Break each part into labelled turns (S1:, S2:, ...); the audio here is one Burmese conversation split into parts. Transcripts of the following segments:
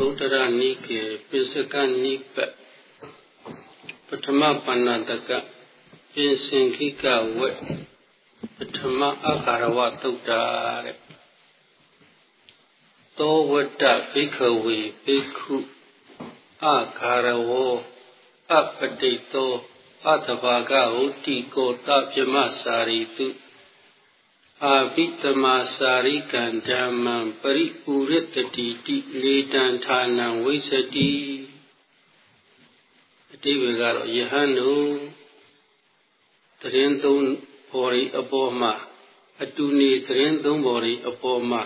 S1: ဗုဒ္ဓရနိကေပိစကနိပတ်ပထမပဏ္ဏတကပိစင်ခိကဝက်ပထမအခါရဝတုတ်တာတဲ့သောဝတ္တဘိခဝေဘိက္ခုအခါရဝောအပတိသောအတဘာဂဟုတိကိုတပြမစာရိတု အာဘိတမစာရိကံဓမ္မံပရိပူရတတိတိလေတံဌာနံဝိသတိအတိပ္ပယ်ကတော့ယဟန်တို့တရင်သုံးဘော်ရီအပေါ်မှာအတူနေတရင်သုံးဘော်ရီအပေါ်မှာ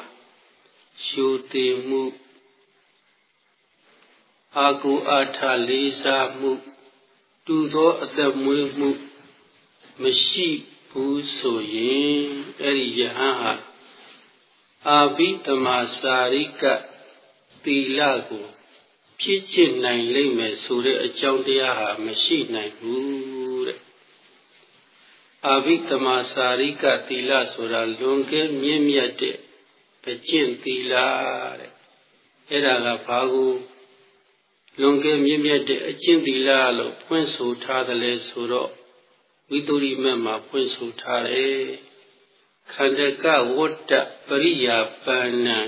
S1: ရှုတည်မှုအာကုအာထလေးစားမှု တူသောအသက်မွေးမှုမရှိ ဘူးဆိုရင်အဲ့ဒီယဟန်ဟာအာဘိတမစာရိကသီလကိုဖြစ်ချင်နိုင်လိမ့်မယ်ဆိုတဲ့အကြောင်းတရားဟာမရှိနိုင်ဘူးတဲ့အာဘိတမစာရိကသီလဆိုတာလွန်ကဲမြင့်မြတ်တဲ့ပကျင့်သီလတဲ့အဲ့ဒါကဘာကိုလွန်ကဲမြင့်မြတ်တဲ့အကျင့်သီလလို့ဖွင့်ဆိုထားတယ်လေဆိုတော့ ဝိသုရိမတ်မှာဖွင့်ဆိုထားတယ်ခန္ဓကဝတ္တပရိယာပန္နံ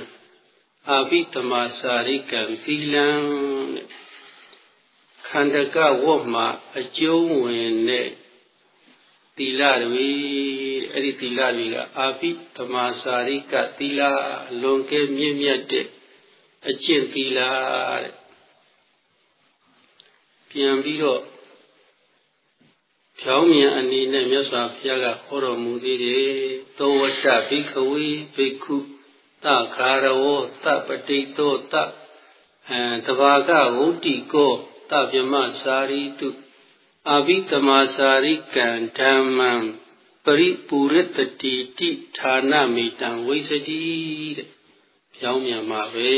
S1: အာဘိတမစာရိကံသီလံတဲ့ခန္ဓကဝတ်မှာအကျုံးဝင်တဲ့သီလတွေအဲ့ဒီသီလတွေကအာဘိတမစာရိကသီလလွန်ကဲမြင့်မြတ်တဲ့အကျင့်သီလတဲ့ပြန်ပြီးတော့ ဖြောင်းမြန်အနေနဲ့မြတ်စွာဘုရားကဟောတော်မူသေးတယ်သောဝတ္တဘိခဝေဘိက္ခုသခါရဝောသပတိတောသအဲတဘာကဝုတိကောသဗြမစာရိတုအာဘိတမစာရိကံဓမ္မံပရိပူရတတိတိဌာနမိတံဝိသတိတဲ့ဖြောင်းမြန်မှာပဲ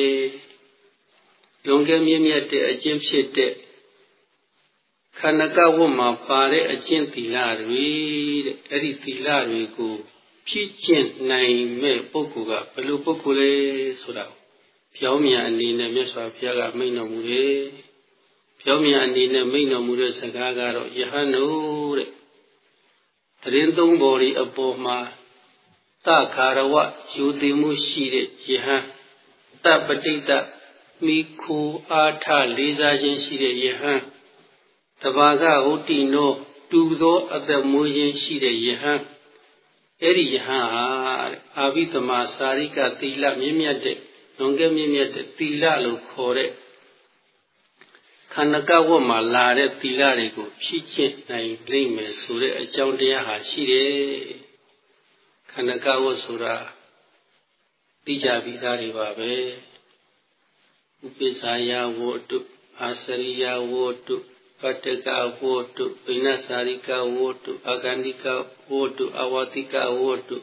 S1: လွန်ကဲမြင့်မြတ်တဲ့အကျင့်ဖြစ်တဲ့ ခန္ဓကဝတ်မှာပါတဲ့အကျင့်သီလတွေတဲ့အဲ့ဒီသီလတွေကိုဖြစ်ကျင့်နိုင်မဲ့ပုဂ္ဂိုလ်ကဘယ်လိုပုဂ္ဂိုလ်လဲဆိုတာပြောင်းမြန်အနေနဲ့မြတ်စွာဘုရားကမိန့်တော်မူတယ်ပြောင်းမြန်အနေနဲ့မိန့်တော်မူတဲ့စကားကတော့ယဟန်တို့တဲ့တရင်သုံးပေါ်ဒီအပေါ်မှာသခါရဝယူတည်မှုရှိတဲ့ယဟန်တပတိတမိခိုအာထလေးစားခြင်းရှိတဲ့ယဟန် တဘာကဟုတ်တိနောတူသောအသက်မွေးခြင်းရှိတဲ့ယဟန်အဲ့ဒီယဟန်ဟာအာဘိသမစာရိကသီလမြင့်မြတ်တဲ့လွန်ကဲမြင့်မြတ်တဲ့သီလလို့ခေါ်တဲ့ခန္ဓကဝတ်မှာလာတဲ့သီလတွေကိုဖြည့်ကျင့်နိုင်လိမ့်မယ်ဆိုတဲ့အကြောင်းတရားဟာရှိတယ်ခန္ဓကဝတ်ဆိုတာသိကြပြီးသားတွေပါပဲဥပိ္ပဇာယဝတ္တုအာစရိယဝတ္တု ပတ္တကဝတ္တုပိဏစာရိကဝတ္တုအာဂန္တိကဝတ္တုအဝတိကဝတ္တု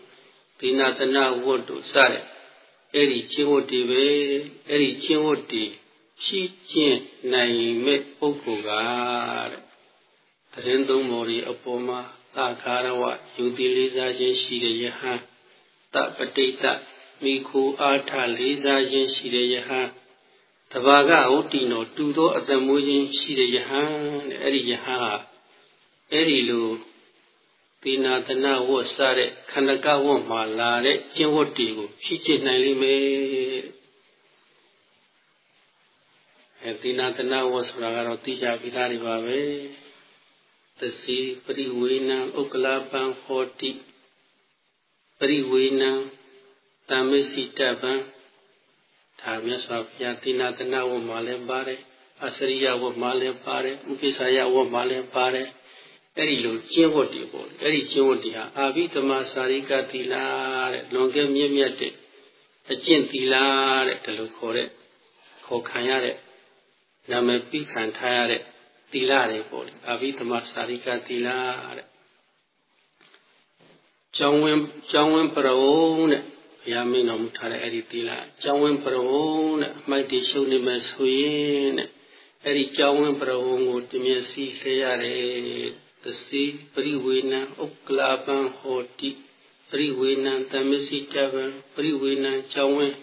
S1: ဒိနာတနဝတ္တုစတဲ့အဲ့ဒီချင်းဝတ္တိပဲအဲ့ဒီချင်းဝတ္တိရှိကျင့်နိုင်မဲ့ပုဂ္ဂိုလ်ကတဲ့တရင်သုံးမော်ဒီအပေါ်မှာသာခါရဝယူတိလေးစားခြင်းရှိတဲ့ယဟန်တပတိတမိခိုအာထလေးစားခြင်းရှိတဲ့ယဟန် တဘာကဟုတ်တိနောတူသောအတ္တမွေးခြင်းရှိတဲ့ယဟန်တဲ့အဲ့ဒီယဟန်ဟာအဲ့ဒီလိုတိနာတနာဝတ်စားတဲ့ခန္ဓကဝတ်မှာလာတဲ့ကျင့်ဝတ်တွေကိုဖြည့်ကျင့်နိုင်လိမ့်မယ်အဲတိနာတနာဝတ်ဆိုတာကတော့သိကြပြီးသားတွေပါပဲသစီပရိဝေနံဥက္ကလာပံဟောတိပရိဝေနံတမစ္စိတပံ ဒါမြတ်စွာဘုရားတိနာတနာဝတ်မှာလည်းပါတယ်အစရိယဝတ်မှာလည်းပါတယ်ဥပိ္ပစာယဝတ်မှာလည်းပါတယ်အဲ့ဒီလိုကျင့်ဝတ်တွေပေါ့အဲ့ဒီကျင့်ဝတ်တွေဟာအာဘိသမစာရိကသီလတဲ့လွန်ကဲမြင့်မြတ်တဲ့အကျင့်သီလတဲ့ဒါလိုခေါ်တဲ့ခေါ်ခံရတဲ့နာမည်ပြီးခံထားရတဲ့သီလတွေပေါ့လေအာဘိသမစာရိကသီလတဲ့ကျောင်းဝင်ကျောင်းဝင်ပရုံတဲ့ ဘုရားမင်းတော်မူထားတဲ့အဲ့ဒီသီလကျောင်းဝင်ပရုံတဲ့အမိုက်တွေရှုံနေမယ်ဆိုရင်တဲ့အဲ့ဒီကျောင်းဝင်ပရုံကိုတမျက်စိလှရတယ်သစီပရိဝေနံဥက္ကလာပံဟောတိပရိဝေနံတမစီတဗံပရိဝေနံကျောင်းဝင်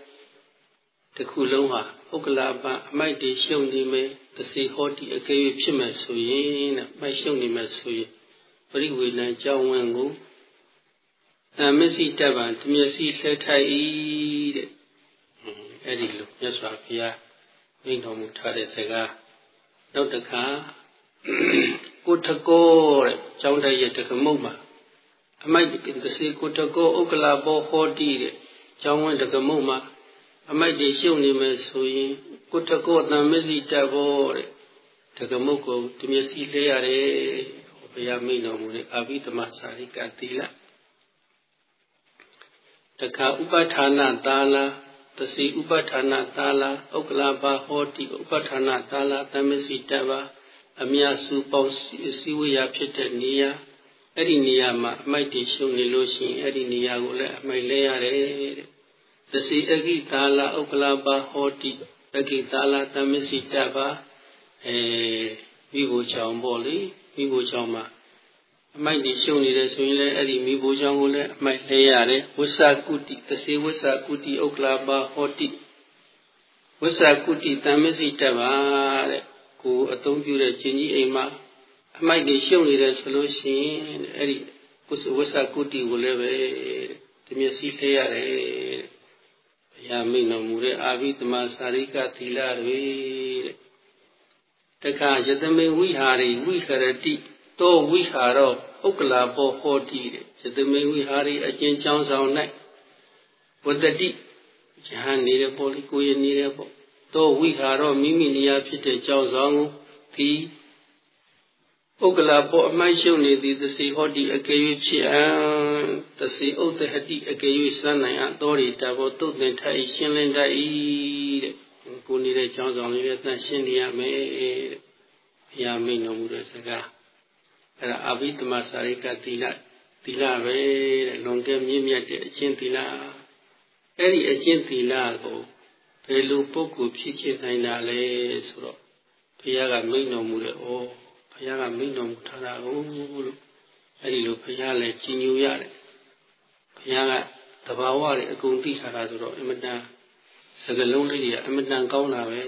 S1: တစ်ခုလုံးဟာဥက္ကလာပအမိုက်တွေရှုံနေမယ်တစီဟောတိအကယ်၍ဖြစ်မယ်ဆိုရင်တဲ့မိုက်ရှုံနေမယ်ဆိုရင်ပရိဝေနံကြောင်းဝင်ကို တမစ္စည်းတပ်ပံတမျက်စိလှဲထိုက်၏တဲ့အဲ့ဒီလိုမြတ်စွာဘုရားမိန့်တော်မူထားတဲ့စကားနောက်တစ်ခါကိုထကောတဲ့ကျောင်းတိုက်ရဲ့တက္ကမုတ်မှာအမိုက်တစီကိုထကောဥက္ကလာဘောဟောတိတဲ့ကျောင်းဝင်တက္ကမုတ်မှာအမိုက်တွေရှုပ်နေမယ်ဆိုရင်ကိုထကောတမစ္စည်းတပ်ဘောတဲ့တက္ကမုတ်ကိုတမျက်စိလှဲရတယ်ဘုရားမိန့်တော်မူတဲ့အာဘိသမစာရိကသီလ တခါဥပဌာဏသာလာတစီဥပဌာဏသာလာဥက္ကလာဘာဟောတိဥပဌာဏသာလာသမစီတဘာအမြစုပေါင်းစီဝေယဖြစ်တဲ့နေရာအဲ့ဒီနေရာမှာအမိုက်တွေရှုံနေလို့ရှိရင်အဲ့ဒီနေရာကိုလည်းအမိုက်လဲရတယ်တဲ့တစီအဂိသာလာဥက္ကလာဘာဟောတိအဂိသာလာသမစီတဘာအဲမိဖို့ချောင်းပေါ့လေမိဖို့ချောင်းမှာ အမိုက်တွေရှုံနေတယ်ဆိုရင်လည်းအဲ့ဒီမိဖို့ချောင်းကိုလည်းအမိုက်လဲရတယ်ဝိသကုတိတစေဝိသကုတိဥက္ကလာပါဟောတိဝိသကုတိတမစီတပါတဲ့ကိုအသုံးပြုတဲ့ခြင်းကြီးအိမ်မှာအမိုက်တွေရှုံနေတယ်ဆိုလို့ရှိရင်အဲ့ဒီဝိသကုတိကိုလည်းပဲဒီမျက်စိလဲရတယ်ဘုရားမိန့်တော်မူတဲ့အာဘိသမစာရိကသီလတွေတဲ့တခါယတမေဝိဟာရိဝိခရတိတောဝိဟာရော ဥက္ကလာဘောဟောတိတဲ့ယတမေဝိဟာရိအကျဉ်းချောင်းဆောင်၌ဝတ္တတိယဟန်နေတဲ့ပေါ်လီကိုရနေတဲ့ပေါ့တောဝိဟာရောမိမိနေရာဖြစ်တဲ့ကြောင်းဆောင်ကိုဒီဥက္ကလာဘောအမိုက်ရှုံနေသည်သစီဟောတိအကယ်၍ဖြစ်အံသစီဥဒ္ဒဟတိအကယ်၍စမ်းနိုင်အပ်တော်ရီတဘောတုတ်တင်ထိုက်ရှင်းလင်းတတ်၏တဲ့ကိုနေတဲ့ကြောင်းဆောင်လေးနဲ့တန်ရှင်းနေရမယ်တဲ့ဘုရားမိန့်တော်မူတဲ့စကား အဲ့ဒါအဘိဓမ္မာစာရိကသီလသီလပဲတဲ့လွန်ကဲမြင့်မြတ်တဲ့အကျင့်သီလအဲ့ဒီအကျင့်သီလကိုဘယ်လိုပုဂ္ဂိုလ်ဖြစ်ချင်နိုင်တာလဲဆိုတော့ဘုရားကမိန့်တော်မူတဲ့ဩဘုရားကမိန့်တော်မူထားတာကိုလို့အဲ့ဒီလိုဘုရားလည်းကြီးညိုရတယ်ဘုရားကတဘာဝတွေအကုန်သိထားတာဆိုတော့အမတန်စကလုံးလေးတွေကအမတန်ကောင်းတာပဲ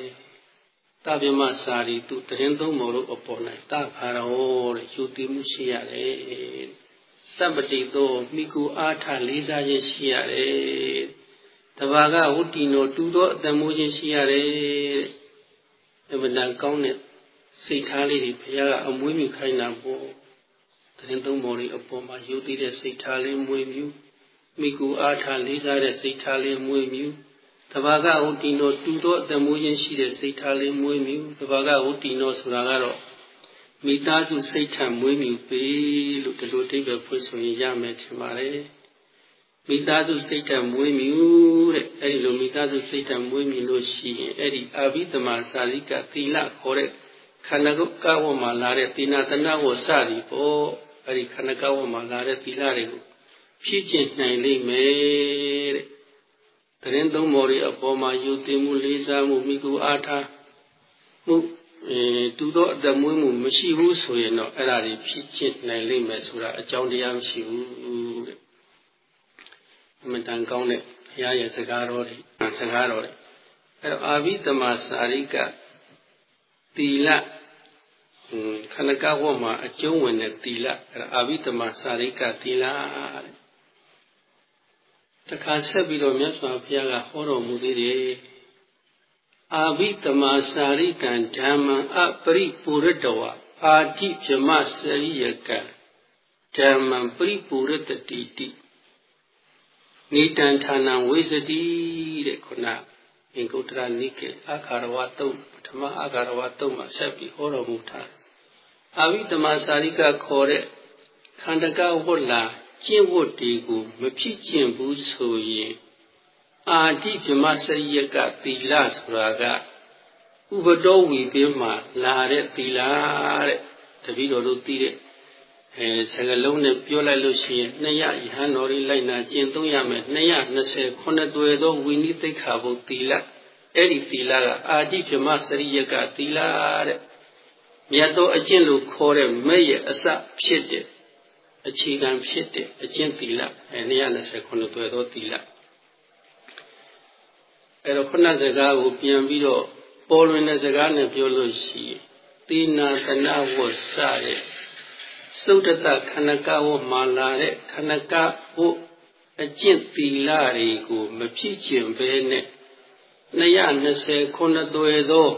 S1: တပြမစာရီသူတရင်သုံးမော်လို့အပေါ်၌တခါရောတဲ့ယူတည်မှုရှိရတယ်သဗ္ဗတိသောမိကူအားထလေးစားခြင်းရှိရတယ်တဘာကဝတ္တိနောတူသောအတမိုးခြင်းရှိရတယ်အမှန်တန်ကောင်းတဲ့စိတ်ထားလေးတွေဘုရားကအမွေးမြခိုင်းတာပေါ့တရင်သုံးမော်လေးအပေါ်မှာယူတည်တဲ့စိတ်ထားလေးမွေးမြူမိကူအားထလေးစားတဲ့စိတ်ထားလေးမွေးမြူ တဘာကဝတ္တိနောတူသောအတမိုးခြင်းရှိတဲ့စိတ်ထားလေးမွေးမြူတဘာကဝတ္တိနောဆိုတာကတော့မိသားစုစိတ်ထမွေးမြူပေလို့ဒီလိုအဓိပ္ပာယ်ဖွင့်ဆိုရင်ရမယ်ထင်ပါတယ်မိသားစုစိတ်ထမွေးမြူတဲ့အဲ့ဒီလိုမိသားစုစိတ်ထမွေးမြူလို့ရှိရင်အဲ့ဒီအာဘိသမစာရိကသီလခေါ်တဲ့ခန္ဓာကဝတ်မှာလာတဲ့တိနာတနာဝစသည်ပေါ့အဲ့ဒီခန္ဓာကဝတ်မှာလာတဲ့သီလတွေကိုဖြည့်ကျင့်နိုင်လိမ့်မယ်တဲ့ တရင်သုံးမော်တွေအပေါ်မှာယူတင်မှုလေးစားမှုမိကူအားထားမှုအဲတူသောအတမွေးမှုမရှိဘူးဆိုရင်တော့အဲ့ဒါတွေဖြစ်ချစ်နိုင်လိမ့်မယ်ဆိုတာအကြောင်းတရားမရှိဘူးတဲ့အမှန်တန်ကောင်းတဲ့ဘုရားရဲ့စကားတော်တွေစကားတော်တွေအဲ့တော့အာဘိသမစာရိကသီလခန္ဓကဝတ်မှာအကျုံးဝင်တဲ့သီလအဲ့ဒါအာဘိသမစာရိကသီလတဲ့ တခါဆက်ပြီးတော့မြတ်စွာဘုရားကဟောတော်မူသေးတယ်အာဘိတမစာရိကံဓမ္မံအပရိပုရတဝအာတိဗြမစရိယကံဓမ္မံပရိပုရတတိတိနိတံဌာနံဝိသတိတဲ့ခုနအင်္ဂုတ္တရနိကေအခါရဝတုံပထမအခါရဝတုံမှာဆက်ပြီးဟောတော်မူထားအာဘိတမစာရိကခေါ်တဲ့ခန္ဓကဝတ်လာ ကျင့်ဝတ်တွေကိုမဖြစ်ကျင့်ဘူးဆိုရင်အာတိဗြမစရိယကသီလဆိုတာကဥပတော်ဝီပင်မှာလာတဲ့သီလတဲ့တပည့်တော်တို့သိတဲ့အဲစကလုံးနဲ့ပြောလိုက်လို့ရှိရင်200ယဟန်တော်လေးလိုက်နာကျင့်သုံးရမယ်220ခုနှစ်သွေသောဝိနိသိက္ခာဘုသီလအဲ့ဒီသီလကအာတိဗြမစရိယကသီလတဲ့မြတ်သောအကျင့်လို့ခေါ်တဲ့မဲ့ရဲ့အစဖြစ်တဲ့ အခြေခံဖြစ်တဲ့အကျင့်သီလအဲ229သွယ်သောသီလအဲ့တော့ခုနစကားကိုပြန်ပြီးတော့ပေါ်လွင်တဲ့စကားနဲ့ပြောလို့ရှိရင်တိနာတနာဝတ်စတဲ့သုဒ္ဓတခဏကဝမှာလာတဲ့ခဏကဝအကျင့်သီလတွေကိုမဖြစ်ကျင်ဘဲနဲ့220ခုနှစ်သွဲသော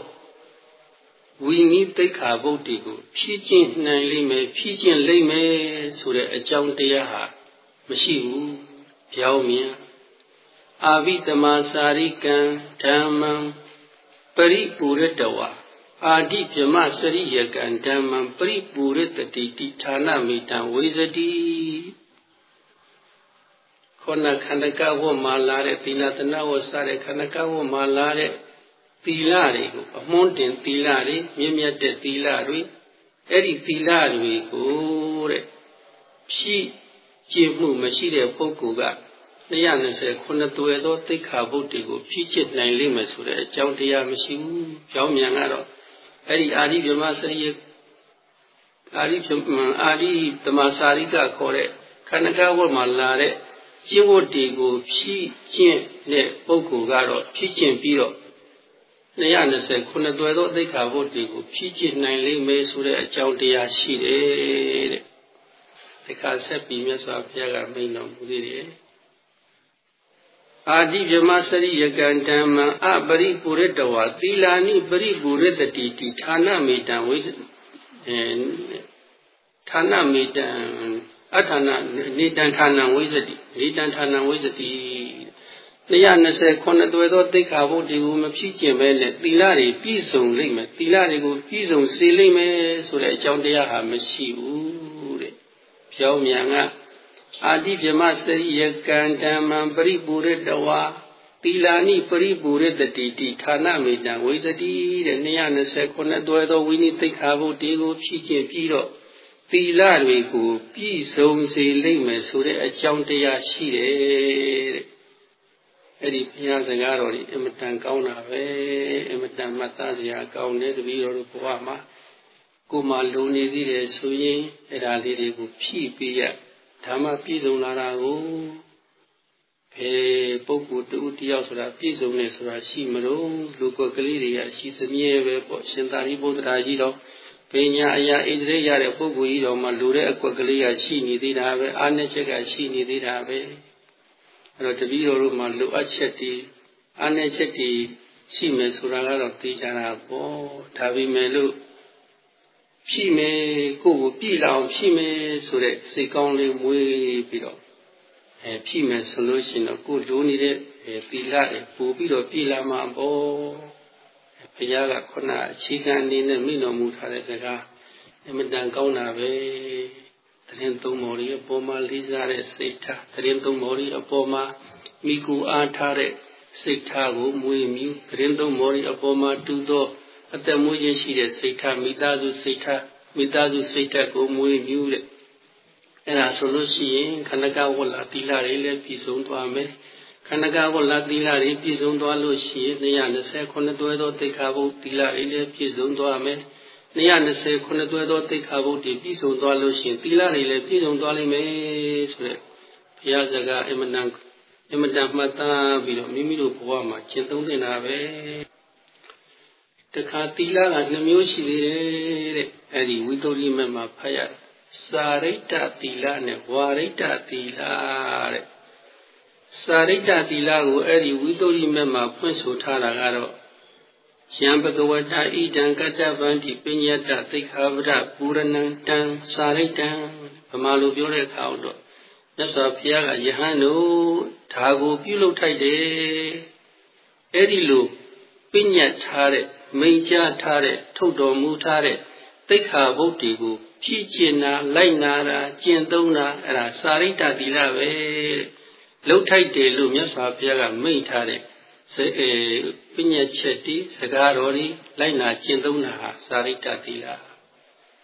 S1: ဝိနည်းတိခါဗုဒ္ဓီကိုဖြည့်ကျင့်နိုင်လိမ့်မယ်ဖြည့်ကျင့်လိမ့်မယ်ဆိုတဲ့အကြောင်းတရားဟာမရှိဘူးပြောင်းမြန်အာဘိတမစာရိကံဓမ္မံပရိပူရတဝါအာတိပြမစရိယကံဓမ္မံပရိပူရတတိတိဌာနမိတံဝေဇတိခေါဏခန္ဓကဝတ်မှာလာတဲ့သီလတနာဝတ်စတဲ့ခန္ဓကဝတ်မှာလာတဲ့ သီလတွေကိုအမွှန်းတင်သီလတွေမြင့်မြတ်တဲ့သီလတွေအဲ့ဒီသီလတွေကိုတဲ့ဖြည့်ကျင့်မှုမရှိတဲ့ပုဂ္ဂိုလ်က220ခုနှစ်သွယ်သောသိက္ခာပုဒ်တွေကိုဖြည့်ကျင့်နိုင်လိမ့်မယ်ဆိုတဲ့အကြောင်းတရားမရှိဘူး။ကြောင်းမြန်ကတော့အဲ့ဒီအာရိဗြဟ္မစရိယအာရိအာရိတမစာရိကခေါ်တဲ့ခန္ဓကဝတ်မှာလာတဲ့ကျင့်ဝတ်တွေကိုဖြည့်ကျင့်တဲ့ပုဂ္ဂိုလ်ကတော့ဖြည့်ကျင့်ပြီးတော့ 220ခုနှစ်သွယ်သောသိက္ခာပုဒ်တွေကိုဖြည့်ကျင့်နိုင်လိမ့်မယ်ဆိုတဲ့အကြောင်းတရားရှိတယ်တဲ့။ဒီခါဆက်ပြီးမြတ်စွာဘုရားကမိန့်တော်မူသေးတယ်။အာတိဗြမစရိယကံဓမ္မအပရိပုရတဝသီလာနိပရိပုရတတိတိဌာနမေတံဝိအဲဌာနမေတံအဌာနနေတံဌာနဝိဇတိနေတံဌာနဝိဇတိ 120ခုနှစ်သွဲသောသိက္ခာပုဒ်တွေကိုမဖြစ်ကျင်ပဲနဲ့သီလတွေပြည့်စုံလိမ့်မယ်သီလတွေကိုပြည့်စုံစေလိမ့်မယ်ဆိုတဲ့အကြောင်းတရားဟာမရှိဘူးတဲ့ပြောင်းမြန်ကအာတိပြမစရိယကံဓမ္မံပရိပူရတဝါသီလာနိပရိပူရတတိတိဌာနမေတံဝိဇတိတဲ့229တွဲသောဝိနိသိက္ခာဘုတေကိုဖြည့်ကျင့်ပြီးတော့သီလတွေကိုပြည့်စုံစေလိမ့်မယ်ဆိုတဲ့အကြောင်းတရားရှိတယ်တဲ့ အဲ့ဒီဘုရားစကားတော်ဒီအမတန်ကောင်းတာပဲအမတန်မှတ်သားစရာကောင်းတယ်တပည့်တော်တို့ဘဝမှာကိုယ်မှလုံနေသေးတယ်ဆိုရင်အဲ့ဒါလေးတွေကိုဖြည့်ပေးရဓမ္မပြည့်စုံလာတာကိုဘယ်ပုဂ္ဂိုလ်တူတယောက်ဆိုတာပြည့်စုံနေဆိုတာရှိမလို့လူကွက်ကလေးတွေကရှိစမြဲပဲပေါ့ရှင်သာရိပုတ္တရာကြီးတော့ပညာအရာဣဇရေရတဲ့ပုဂ္ဂိုလ်ကြီးတော်မှလူတဲ့အကွက်ကလေးကရှိနေသေးတာပဲအာနိချက်ကရှိနေသေးတာပဲ အဲ့တော့တပည့်တော်တို့မှလိုအပ်ချက်တွေအာနိချက်တွေရှိမယ်ဆိုတာကတော့သိကြတာပေါ့ဒါပေမဲ့လို့ဖြည့်မယ်ကိုယ့်ကိုပြည့်လောင်ဖြည့်မယ်ဆိုတဲ့စိတ်ကောင်းလေးမွေးပြီးတော့အဲဖြည့်မယ်ဆိုလို့ရှိရင်တော့ကိုယ်လိုနေတဲ့ပီလာတွေပို့ပြီးတော့ပြည့်လာမှာပေါ့ဘုရားကခုနအခြေခံအနေနဲ့မိတော်မူထားတဲ့စကားအမတန်ကောင်းတာပဲ တရင်သုံးမော်ရီအပေါ်မှာလေးစားတဲ့စိတ်ထားတရင်သုံးမော်ရီအပေါ်မှာမိကူအားထားတဲ့စိတ်ထားကိုမွေးမြူတရင်သုံးမော်ရီအပေါ်မှာတူသောအသက်မွေးခြင်းရှိတဲ့စိတ်ထားမိသားစုစိတ်ထားမိသားစုစိတ်ဓာတ်ကိုမွေးမြူးတဲ့အဲ့ဒါဆိုလို့ရှိရင်ခန္ဓာကဝလသီလတွေလည်းပြည့်စုံသွားမယ်ခန္ဓာကဝလသီလတွေပြည့်စုံသွားလို့ရှိရင်229တွဲသောသိက္ခာပုဒ်သီလတွေလည်းပြည့်စုံသွားမယ် 229တွဲသောသိက္ခာပုဒ်တွေပြည့်စုံသွားလို့ရှိရင်သီလတွေလည်းပြည့်စုံသွားလိမ့်မယ်ဆိုတဲ့ဘုရားစကားအမတန်အမတန်မှတ်သားပြီးတော့မိမိတို့ဘဝမှာကျင့်သုံးနေတာပဲတခါသီလကနှမျိုးရှိသေးတယ်တဲ့အဲ့ဒီဝိသုရိမမှာဖတ်ရစာရိတ္တသီလနဲ့ဝါရိတ္တသီလတဲ့စာရိတ္တသီလကိုအဲ့ဒီဝိသုရိမမှာဖွင့်ဆိုထားတာကတော့ ယံဘဂဝတာဣဒံကတ္တဗန္တိပညတ္တသိက္ခာပဒပူရဏံတံစာရိတ္တံဗမာလိုပြောတဲ့အခါတော့မြတ်စွာဘုရားကယဟန်တို့ဒါကိုပြုလုပ်ထိုက်တယ်အဲ့ဒီလိုပညတ်ထားတဲ့မိန်ကြားထားတဲ့ထုတ်တော်မူထားတဲ့သိက္ခာပုဒ်တွေကိုဖြည့်ကျင်တာလိုက်နာတာကျင့်သုံးတာအဲ့ဒါစာရိတ္တသီလပဲလှုပ်ထိုက်တယ်လို့မြတ်စွာဘုရားကမိန့်ထားတဲ့စေ ပညာချက်တီစကားတော်ဒီလိုက်နာကျင့်သုံးတာဟာစာရိတ္တသီလ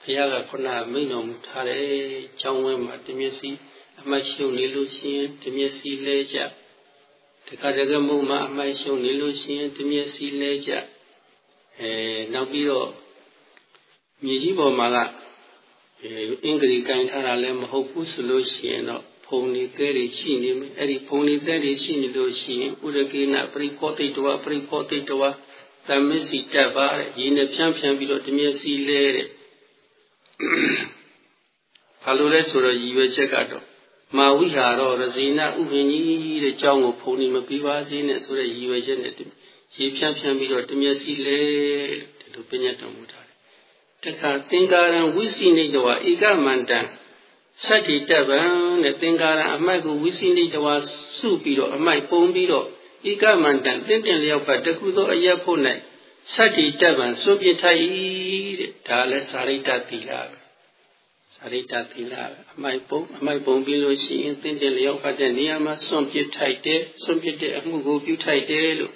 S1: ဘုရားကခုနမိန့်တော်မူထားတဲ့ကျောင်းဝင်းမှာတမျက်စိအမှတ်ရှုနေလို့ရှိရင်တမျက်စိလဲကြတခါတကမုံမှာအမှတ်ရှုနေလို့ရှိရင်တမျက်စိလဲကြအဲနောက်ပြီးတော့မြေကြီးပေါ်မှာကအင်္ဂလိပ်ကင်ထားတာလည်းမဟုတ်ဘူးဆိုလို့ရှိရင်တော့ဘ ဖုံနေတဲ့တွေရှိနေမယ်အဲ့ဒီဖုံနေတဲ့တွေရှိနေလို့ရှိရင်ဥရကေနပရိဖောတိတဝပရိဖောတိတဝသမစ္စီတက်ပါတဲ့ရင်းနဲ့ဖြန်းဖြန်းပြီးတော့တမျက်စီလဲတဲ့ဘာလို့လဲဆိုတော့ရည်ရွယ်ချက်ကတော့မာဝိဟာရောရဇိနဥပင်ကြီးတဲ့ကြောင်းကိုဖုံနေမပြီးပါသေးနဲ့ဆိုတဲ့ရည်ရွယ်ချက်နဲ့ရေဖြန်းဖြန်းပြီးတော့တမျက်စီလဲဒီလိုပြညတ်တော်မူထားတယ်တခါသင်္ကာရံဝိစိနိတဝဧကမန္တံ စัจ jì တပံတဲ့သင်္ကာရအမိုက်ကိုဝိစိနိတဝါစုပြီးတော့အမိုက်ပုံပြီးတော့ဧကမန္တန်တင့်တင်လျောက်ပတ်တခုသောအရက်ဖို့၌စัจ jì တပံစွန့်ပြထိုက်တဲ့ဒါလည်းစာရိတ္တသီလပဲစာရိတ္တသီလအမိုက်ပုံအမိုက်ပုံပြီးလို့ရှိရင်တင့်တင်လျောက်ပတ်တဲ့နေရာမှာစွန့်ပြထိုက်တယ်စွန့်ပြတဲ့အမှုကိုပြုထိုက်တယ်လို့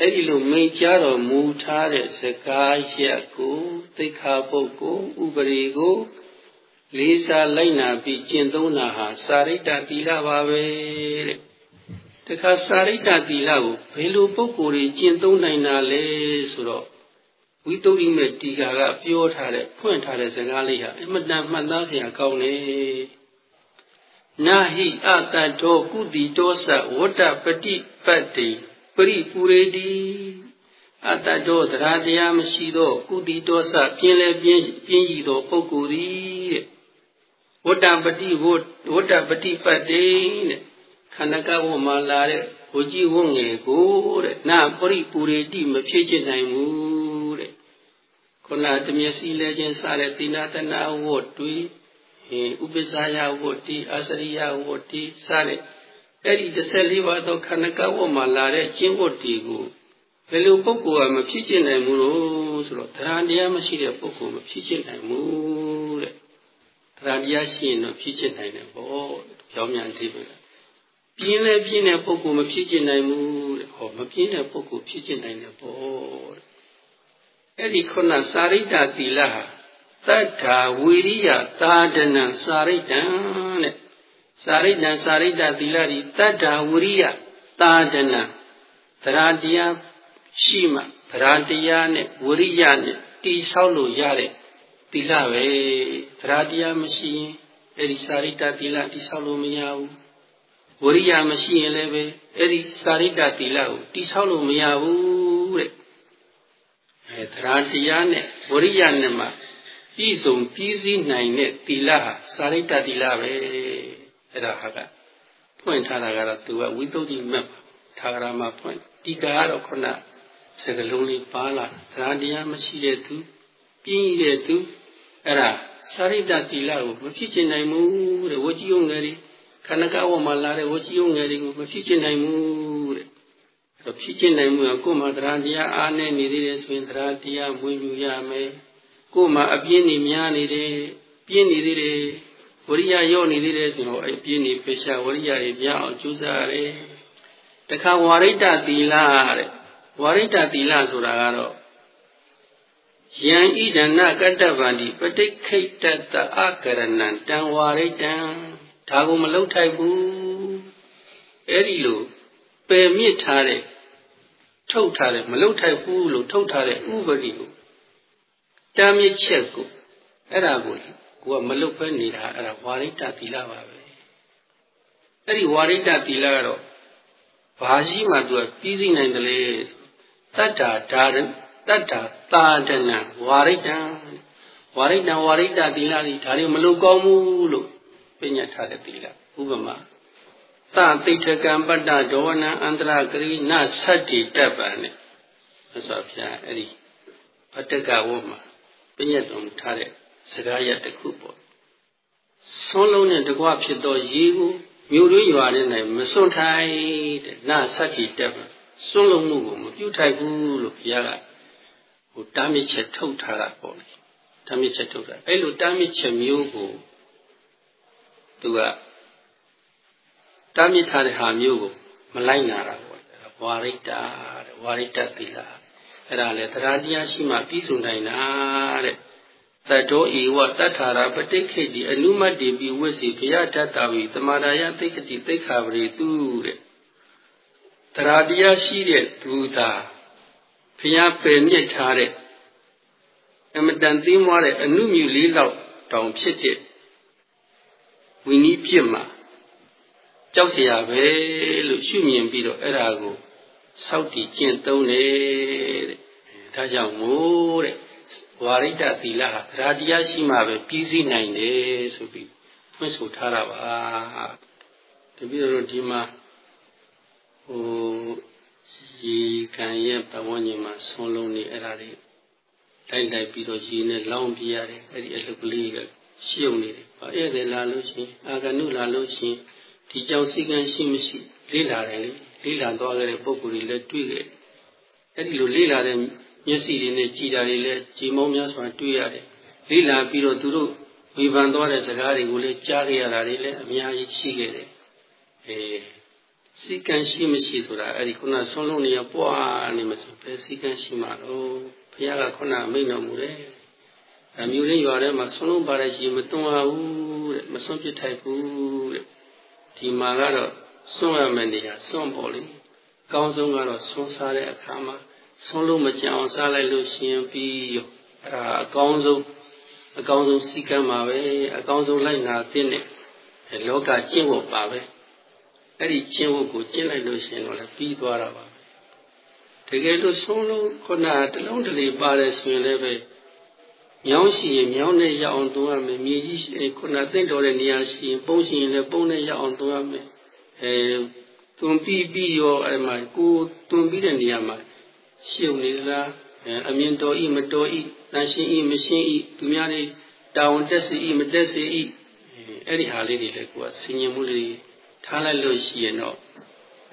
S1: အဲ့ဒီလိုမိန့်ကြားတော်မူထားတဲ့စကားရက်ကိုသိက္ခာပုဂ္ဂိုလ်ဥပရိကို လေးစားလိုက်နာပြီးကျင့်သုံးတာဟာစာရိတ္တသီလပါပဲတဲ့တခါစာရိတ္တသီလကိုဘယ်လိုပုဂ္ဂိုလ်တွေကျင့်သုံးနိုင်တာလဲဆိုတော့ဝိတုဒ္ဓိမေတီကာကပြောထားတဲ့ဖွင့်ထားတဲ့စကားလေးဟာအမတန်မှတ်သားစရာကောင်းတယ်နာဟိအတတောကုတိတောသဝတ္တပฏิပတ်တိပရိပူရေတိအတတောသရတရားမရှိသော ကုတိတောသပြင်းလဲပြင်းပြင်းရည်သောပုဂ္ဂိုလ်သည်တဲ့ ဝတ္တပတိဝဝတ္တပတိပတ်တိတဲ့ခန္ဓာကဝမှာလာတဲ့ဝကြီးဝငယ်ကိုတဲ့နာပရိပူရိတိမဖြစ်ချင်နိုင်ဘူးတဲ့ခုနတမျက်စိလဲခြင်းစတဲ့တိနာတနာဝတ်တွေဟင်ဥပ္ပစာယဝတ်တိအစရိယဝတ်တိစတဲ့အဲ့ဒီ14ပါးသောခန္ဓာကဝမှာလာတဲ့ကျင့်ဝတ်တွေကိုဘယ်လိုပုဂ္ဂိုလ်ကမဖြစ်ချင်နိုင်ဘူးလို့ဆိုတော့တရားတရားမရှိတဲ့ပုဂ္ဂိုလ်မဖြစ်ချင်နိုင်ဘူးတဲ့ တရားတရားရှိရင်တော့ဖြစ်ချင်နိုင်တယ်ပေါ့ပြောင်းမြန်သေးပဲပြင်းလဲပြင်းတဲ့ပုဂ္ဂိုလ်မဖြစ်ချင်နိုင်ဘူးတဲ့ဟောမပြင်းတဲ့ပုဂ္ဂိုလ်ဖြစ်ချင်နိုင်တယ်ပေါ့အဲ့ဒီခုနစာရိတ္တသီလဟာတတ္ထာဝိရိယသာဒနံစာရိတ္တံတဲ့စာရိတ္တံစာရိတ္တသီလဒီတတ္ထာဝိရိယသာဒနံတရားတရားရှိမှတရားတရားနဲ့ဝိရိယနဲ့တည်ဆောက်လို့ရတဲ့ သီလပဲတရားတရားမရှိရင်အဲ့ဒီစာရိတ္တသီလတည်ဆောက်လို့မရဘူးဝရိယမရှိရင်လည်းပဲအဲ့ဒီစာရိတ္တသီလကိုတည်ဆောက်လို့မရဘူးတဲ့အဲတရားတရားနဲ့ဝရိယနဲ့မှပြည့်စုံပြည့်စည်နိုင်တဲ့သီလဟာစာရိတ္တသီလပဲအဲ့ဒါဟာကဖွင့်ထားတာကတော့သူကဝိသုဒ္ဓိမတ်ထာဂရမှာဖွင့်ဒီကကတော့ခုနစကလုံးလေးပါလာတရားတရားမရှိတဲ့သူ ပြင်းရတဲ့သူအဲ့ဒါစာရိတ္တသီလကိုမဖြစ်ချင်နိုင်ဘူးတဲ့ဝကြီးုံငယ်လေးခန္ဓာကဝမှာလာတဲ့ဝကြီးုံငယ်တွေကိုမဖြစ်ချင်နိုင်ဘူးတဲ့အဲ့တော့ဖြစ်ချင်နိုင်မှုကကိုယ်မှာတရားတရားအားနဲ့နေသေးတယ်ဆိုရင်တရားတရားမွေးမြူရမယ်ကိုယ်မှာအပြင်းနေများနေတယ်ပြင်းနေသေးတယ်ဝရိယရော့နေသေးတယ်ဆိုတော့အဲ့ပြင်းနေပရှာဝရိယတွေများအောင်ကြိုးစားရတယ်တခါဝါရိတ္တသီလတဲ့ဝါရိတ္တသီလဆိုတာကတော့ ယံဣဒနာကတ္တဗန္တိပဋိခိတတအကရဏံတံဝါရိတံဒါကိုမလုတ်ထိုက်ဘူးအဲ့ဒီလိုပယ်မြစ်ထားတဲ့ထုတ်ထားတဲ့မလုတ်ထိုက်ဘူးလို့ထုတ်ထားတဲ့ဥပဒေကိုတာမြစ်ချက်ကိုအဲ့ဒါကိုကိုကမလုတ်ပဲနေတာအဲ့ဒါဝါရိတ္တသီလပါပဲအဲ့ဒီဝါရိတ္တသီလကတော့ဘာရှိမှသူကပြီးစီးနိုင်တယ်လေတတ္တာဓာရ တတ္တာသာဒနာဝါရိတံဝါရိတံဝါရိတသီလဒီဒါတွေမလုကောင်းဘူးလို့ပြညတ်ထားတဲ့သီလဥပမာသတိဋ္ဌကံပတ္တဒေဝနာအန္တရကရိနသတ္တိတပ်ပံနဲ့ဆိုဆိုဖျားအဲ့ဒီပတ္တကဝတ်မှာပြညတ်တော်မူထားတဲ့စကားရတစ်ခုပေါ့ဆုံးလုံးနဲ့တကွဖြစ်သောရေကိုမြို့တွင်းရွာထဲ၌မစွန့်ထိုင်တဲ့နသတ္တိတပ်ပံစွန့်လုံးမှုကိုမပြုထိုက်ဘူးလို့ဘုရားက ဟိုတားမြစ်ချက်ထုတ်ထားတာပေါ့လေတားမြစ်ချက်ထုတ်တာအဲ့လိုတားမြစ်ချက်မျိုးကိုသူကတားမြစ်ထားတဲ့ဟာမျိုးကိုမလိုက်နာတာပေါ့ဝါရိတ္တာတဲ့ဝါရိတ္တသီလအဲ့ဒါလေတရားတရားရှိမှပြီးဆုံးနိုင်တာတဲ့တတောဧဝတတ္ထာရပဋိခိတိအနုမတ္တိပိဝိစီဘုရားတတ္တဝိတမာရာယသိက္ခတိသိက္ခာပရိတုတဲ့တရားတရားရှိတဲ့သူသာ ဘုရားပယ်မြစ်ထားတဲ့အမတန်သိမွားတဲ့အနုမြူလေးလောက်တောင်ဖြစ်တဲ့ဝိနည်းပြစ်မှာ ကြောက်เสียပဲလို့ရှုမြင်ပြီးတော့အဲ့ဒါကိုစောက်တည်ကျင့်သုံးတယ်တဲ့ဒါကြောင့်မို့တဲ့ဝါရိတသီလဟာဓာတရားရှိမှပဲပြီးစီးနိုင်တယ်ဆိုပြီးဖွင့်ဆိုထားတာပါတပည့်တော်ဒီမှာဟို ရေခံရဲ့ဘဝညင်မှာဆွလုံးနေအဲ့ဒါတွေတိုက်တိုက်ပြီးတော့ရေနဲ့လောင်းပြရတယ်အဲ့ဒီအလုပ်ကလေးကရှုံနေတယ်။ဘာဧည့်သည်လာလို့ရှိရင်အာကနုလာလို့ရှိရင်ဒီကြောင့်စိကံရှိမရှိလေးလာတယ်လေလေးလာသွားခဲ့တဲ့ပုံကိုယ်တွေလည်းတွေ့ခဲ့။အဲ့ဒီလိုလေးလာတဲ့မျက်စိတွေနဲ့ကြည်တာတွေလည်းကြည်မောင်းများစွာတွေ့ရတယ်။လေးလာပြီးတော့သူတို့ဝေဖန်သွားတဲ့စကားတွေကိုလည်းကြားခဲ့ရတာတွေလည်းအများကြီးရှိခဲ့တယ်။အဲ စိကံရှိမရှိဆိုတာအဲ့ဒီခုနဆုံးလုံးနေရပွားနေမှာဆိုပဲစိကံရှိမှာတော့ဘုရားကခုနမိန့်တော်မူတယ်အမျိုးရင်းရွာထဲမှာဆုံးလုံးပါတဲ့ရှင်မတွန်းရဘူးတဲ့မစွန့်ပစ်ထိုက်ဘူးတဲ့ဒီမှာကတော့စွန့်ရမယ့်နေရာစွန့်ပေါ်လေအကောင်းဆုံးကတော့စွန့်စားတဲ့အခါမှာစွန့်လို့မကြအောင်စားလိုက်လို့ရှင်ပြီးရောအဲ့ဒါအကောင်းဆုံးအကောင်းဆုံးစီကံမှာပဲအကောင်းဆုံးလိုက်နာတဲ့လောကကျင့်ဝတ်ပါပဲ အဲ့ဒီကျင့်ဝတ်ကိုကျင့်လိုက်လို့ရှင်တော့လည်းပြီးသွားတာပါတကယ်လို့ဆုံးလုံးခုနတလုံးတလေးပါတယ်ဆိုရင်လည်းပဲမြောင်းရှိရင်မြောင်းနဲ့ရအောင်သုံးရမယ်မြေကြီးရှိရင်ခုနတင့်တော်တဲ့နေရာရှိရင်ပုံရှိရင်လည်းပုံနဲ့ရအောင်သုံးရမယ်အဲသွန်ပြီးပြီးရောအဲ့မှာကိုသွန်ပြီးတဲ့နေရာမှာရှုံနေလားအမြင်တော်ဤမတော်ဤတန်ရှင်းဤမရှင်းဤသူများတွေတာဝန်တက်စီဤမတက်စီဤအဲ့ဒီဟာလေးတွေလည်းကိုကဆင်ញင်မှုလေး ထားလိုက်လို့ရှိရင်တော့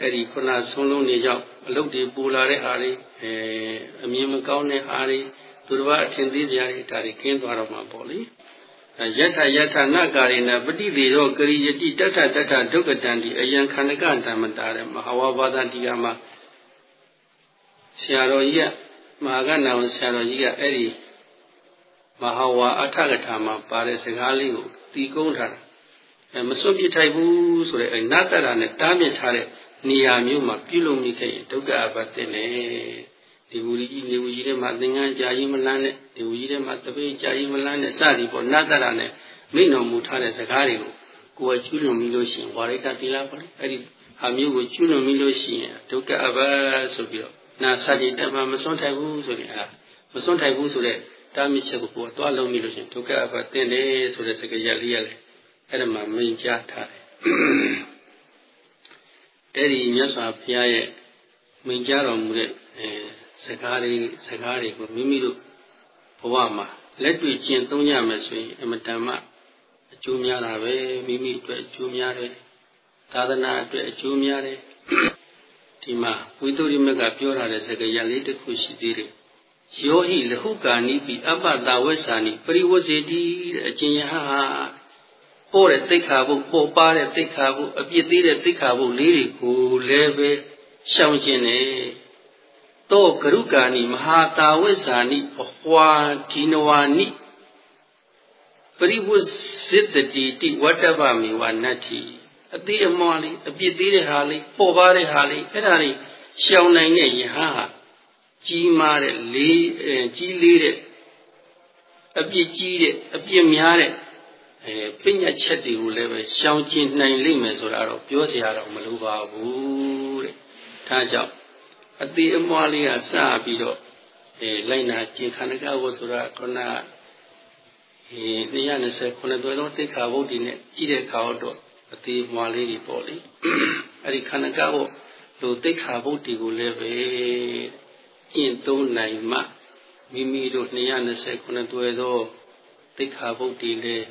S1: အဲ့ဒီခုနဆုံးလုံးနေကြောင့်အလုတ်တွေပူလာတဲ့ဟာတွေအဲအမြင်မကောင်းတဲ့ဟာတွေသူတော်အထင်သေးကြရတဲ့ဒါတွေခင်းသွားတော့မှာပေါ့လေယထယထနာကာရိနပฏิတိရောကရိယတိတထတထဒုက္ကတံဒီအယံခန္ဓကဓမ္မတာတဲ့မဟာဝဘာဒတိကမှာဆရာတော်ကြီးကမဟာကနာဝဆရာတော်ကြီးကအဲ့ဒီမဟာဝါအထကထာမှာပါတဲ့စကားလေးကိုတီးကုန်းထားတာအဲ မစွန့်ပြစ်ထိုက်ဘူးဆိုတဲ့အဲနတ္တရာနဲ့တားမြစ်ထားတဲ့နေရာမျိုးမှာပြုလုပ်မိခဲ့ရင်ဒုက္ခအပတ်တင်တယ်ဒီဝူကြီးနေဝူကြီးထဲမှာသင်္ကန်းကြာကြီးမလန်းနဲ့ဒီဝူကြီးထဲမှာတပိတ်ကြာကြီးမလန်းနဲ့စသည်ပေါ့နတ္တရာနဲ့မိန့်တော်မူထားတဲ့စကားတွေကိုကိုယ်ကကျွလွန်ပြီးလို့ရှိရင်ဝါရိတတိလာပေါ့လေအဲ့ဒီဟာမျိုးကိုကျွလွန်ပြီးလို့ရှိရင်ဒုက္ခအပတ်ဆိုပြီးတော့နာစသည်တက်မှမစွန့်ထိုက်ဘူးဆိုရင်အဲမစွန့်ထိုက်ဘူးဆိုတဲ့တားမြစ်ချက်ကိုကိုယ်ကတွားလုံးပြီးလို့ရှိရင်ဒုက္ခအပတ်တင်တယ်ဆိုတဲ့စကားရက်လေးရလေ အဲ့ဒါမှမိန့်ကြားထားတယ်အဲ့ဒီမြတ်စွာဘုရားရဲ့မိန့်ကြားတော်မူတဲ့အဲစကားတွေစကားတွေကိုမိမိတို့ဘဝမှာလက်တွေ့ကျင့်သုံးရမယ်ဆိုရင်အမတန်မှအကျိုးများတာပဲမိမိအတွက်အကျိုးများတယ်သာသနာအတွက်အကျိုးများတယ်ဒီမှာဝိသုရိမကပြောထားတဲ့စကားရလေးတစ်ခုရှိသေးတယ်ယောဟိလဟုကာနိပိအပ္ပတာဝေဆာနိပရိဝစေတိအကျဉ်းယဟ ပေါ်တဲ့တိတ်ခါဖို့ပေါ်ပါတဲ့တိတ်ခါဖို့အပြစ်သေးတဲ့တိတ်ခါဖို့လေးတွေကိုလည်းပဲရှောင်ကျင်တယ်တောကရုကာနိမဟာတာဝိဇာနိဘဟွာဒီနဝာနိပရိဝစိတတိတိဝတ္တဗမေဝနတ္ထိအသေးအမွှားလေးအပြစ်သေးတဲ့ဟာလေးပေါ်ပါတဲ့ဟာလေးအဲ့ဒါလေးရှောင်နိုင်တဲ့ယဟန်ဟာကြီးမားတဲ့လေးကြီးလေးတဲ့အပြစ်ကြီးတဲ့အပြစ်များတဲ့ အဲပညာချက်တွေကိုလည်းပဲရှောင်ကျဉ်နိုင်လိမ့်မယ်ဆိုတာတော့ပြောစရာတော့မလိုပါဘူးတဲ့ဒါကြောင့်အတိအမွှားလေးကစပြီးတော့အဲလိုက်နာကျင်ခန္ဓကဝဆိုတာခုနအဲ220ခုနှစ်သွဲလုံးတိခါဘုဒ္ဓီနဲ့ကြည့်တဲ့အခါတော့အသေးမွားလေးတွေပေါ့လေအဲ့ဒီခန္ဓကဝလိုတိခါဘုဒ္ဓီကိုလည်းပဲကျင့်သုံးနိုင်မှမိမိတို့220ခုနှစ်သွဲသောတိခါဘုဒ္ဓီလည်း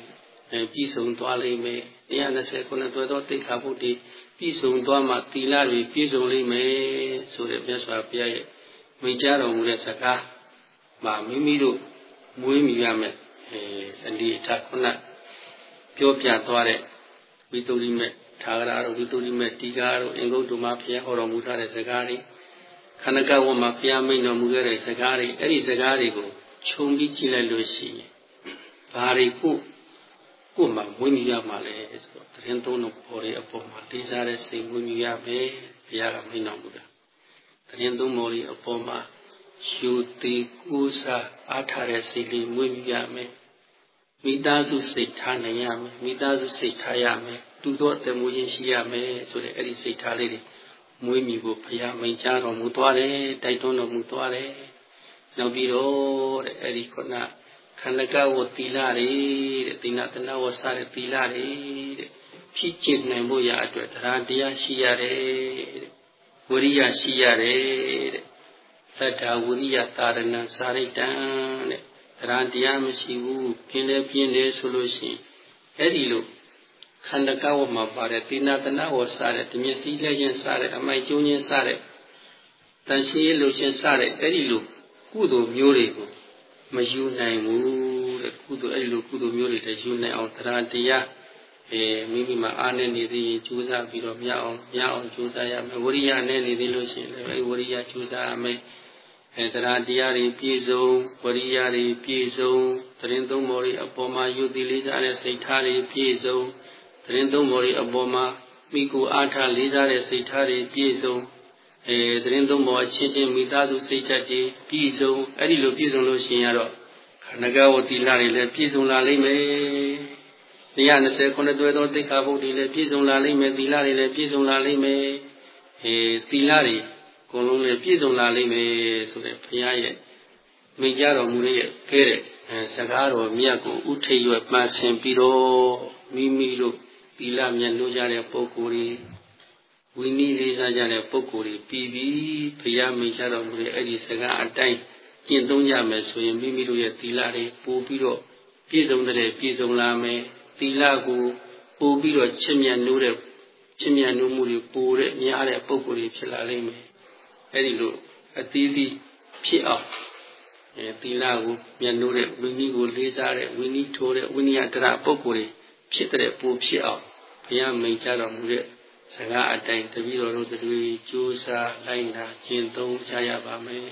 S1: ပြည့်စုံသွားလိမ့်မယ်120ခုနှစ်သွဲသောတိခါဘုဒ္ဓီပြည့်စုံသွားမှသီလတွေပြည့်စုံလိမ့်မယ်ဆိုတဲ့မြတ်စွာဘုရားရဲ့မိန့်ကြားတော်မူတဲ့စကားမှာမိမိတို့မွေးမြူရမယ်အဲအနေအထားခုနပြောပြသွားတဲ့ဝိတုရိမေထာဂရတို့ဝိတုရိမေတီကာတို့အင်္ဂုတ္တမဘုရားဟောတော်မူထားတဲ့စကားတွေခန္ဓကဝမှာဘုရားမိန့်တော်မူခဲ့တဲ့စကားတွေအဲ့ဒီစကားတွေကိုခြုံပြီးကြည့်လိုက်လို့ရှိရင်ဘာတွေကို ကိုယ်မှာဝိညာဉ်ရမှာလဲဆိုတော့တရင်သုံးတော်ပေါ်တဲ့အပေါ်မှာတေးစားတဲ့စိတ်ဝိညာဉ်ရမယ်ဘုရားကမိန့်တော်မူတာတရင်သုံးပေါ်ရဲ့အပေါ်မှာရှုတိကိုးစားအားထားတဲ့စိတ်လေးဝိညာဉ်ရမယ်မိသားစုစိတ်ထားနိုင်ရမယ်မိသားစုစိတ်ထားရမယ်တူသောအသက်မွေးခြင်းရှိရမယ်ဆိုတဲ့အဲ့ဒီစိတ်ထားလေးတွေမွေးမြူဖို့ဘုရားမိန့်ကြားတော်မူသွားတယ်တိုက်တွန်းတော်မူသွားတယ်နောက်ပြီးတော့တဲ့အဲ့ဒီခုန ခန္ဓကဝတိလာတွေတဲ့တိနာတနာဝဆတဲ့တိလာတွေတဲ့ဖြစ်ကျင်နိုင်ဖို့ရအတွက်တရားတရားရှိရတယ်တဲ့ဝရိယရှိရတယ်တဲ့သတ္တဝရိယတာရဏစာရိတံတဲ့တရားတရားမရှိဘူးပြင်းလဲပြင်းလဲဆိုလို့ရှိရင်အဲ့ဒီလိုခန္ဓကဝမှာပါတဲ့တိနာတနာဝစတဲ့ဓမျက်စီးလက်ချင်းစတဲ့အမိုက်ကျုံးချင်းစတဲ့တန်ရှင်းလို့ချင်းစတဲ့အဲ့ဒီလိုကုသိုလ်မျိုးတွေကို မယူနိုင်ဘူးတဲ့ကုသိုလ်အဲ့ဒီလိုကုသိုလ်မျိုးတွေတည်းယူနိုင်အောင်တရားတရားအဲမိမိမှာအားနဲ့နေသေးရင်ကြိုးစားပြီးတော့မရအောင်မရအောင်ကြိုးစားရမယ်ဝရိယနဲ့နေသေးလို့ရှိရင်လည်းဝရိယကြိုးစားရမယ်အဲတရားတရားတွေပြည့်စုံဝရိယတွေပြည့်စုံတရင်သုံးမော်တွေအပေါ်မှာယုတိလေးစားတဲ့စိတ်ထားတွေပြည့်စုံတရင်သုံးမော်တွေအပေါ်မှာမိကိုအားထားလေးစားတဲ့စိတ်ထားတွေပြည့်စုံ အဲတရင်သုံးမော်အချင်းချင်းမိသားစုစိတ်ဓာတ်တွေပြည့်စုံအဲ့ဒီလိုပြည့်စုံလို့ရှိရင်ကတော့ခန္ဓာကဝတိလာတွေလည်းပြည့်စုံလာလိမ့်မယ်120ခုနှစ်တွဲသောသိက္ခာပုဒ်တွေလည်းပြည့်စုံလာလိမ့်မယ်သီလတွေလည်းပြည့်စုံလာလိမ့်မယ်အဲသီလတွေအကုန်လုံးလည်းပြည့်စုံလာလိမ့်မယ်ဆိုတဲ့ဘုရားရဲ့မိကြတော်မူရဲ့ခဲတဲ့စကားတော်မြတ်ကိုဥထိပ်ရွယ်ပန်းဆင်ပြီးတော့မိမိတို့သီလမြတ်လို့ကြတဲ့ပုဂ္ဂိုလ်တွေ ဝိနည်းလေးစားကြတဲ့ပုဂ္ဂိုလ်တွေပြီးပြီးဘုရားမိကြတော်မူရဲ့အဲ့ဒီစကားအတိုင်းကျင့်သုံးကြမယ်ဆိုရင်မိမိတို့ရဲ့သီလတွေပို့ပြီးတော့ပြည့်စုံတဲ့ပြည့်စုံလာမယ်သီလကိုပို့ပြီးတော့ချစ်မြတ်နိုးတဲ့ချစ်မြတ်နိုးမှုတွေပို့တဲ့များတဲ့ပုဂ္ဂိုလ်တွေဖြစ်လာလိမ့်မယ်အဲ့ဒီလိုအသီးသီးဖြစ်အောင်အဲသီလကိုမြတ်နိုးတဲ့ဝိနည်းကိုလေးစားတဲ့ဝိနည်းထိုးတဲ့ဝိနည်းတရပုဂ္ဂိုလ်တွေဖြစ်တဲ့ပူဖြစ်အောင်ဘုရားမိန့်ကြားတော်မူတဲ့ စကားအတိုင်းတပည့်တော်တို့တွေကြိုးစားလိုက်နာကျင့်သုံးကြရပါမယ်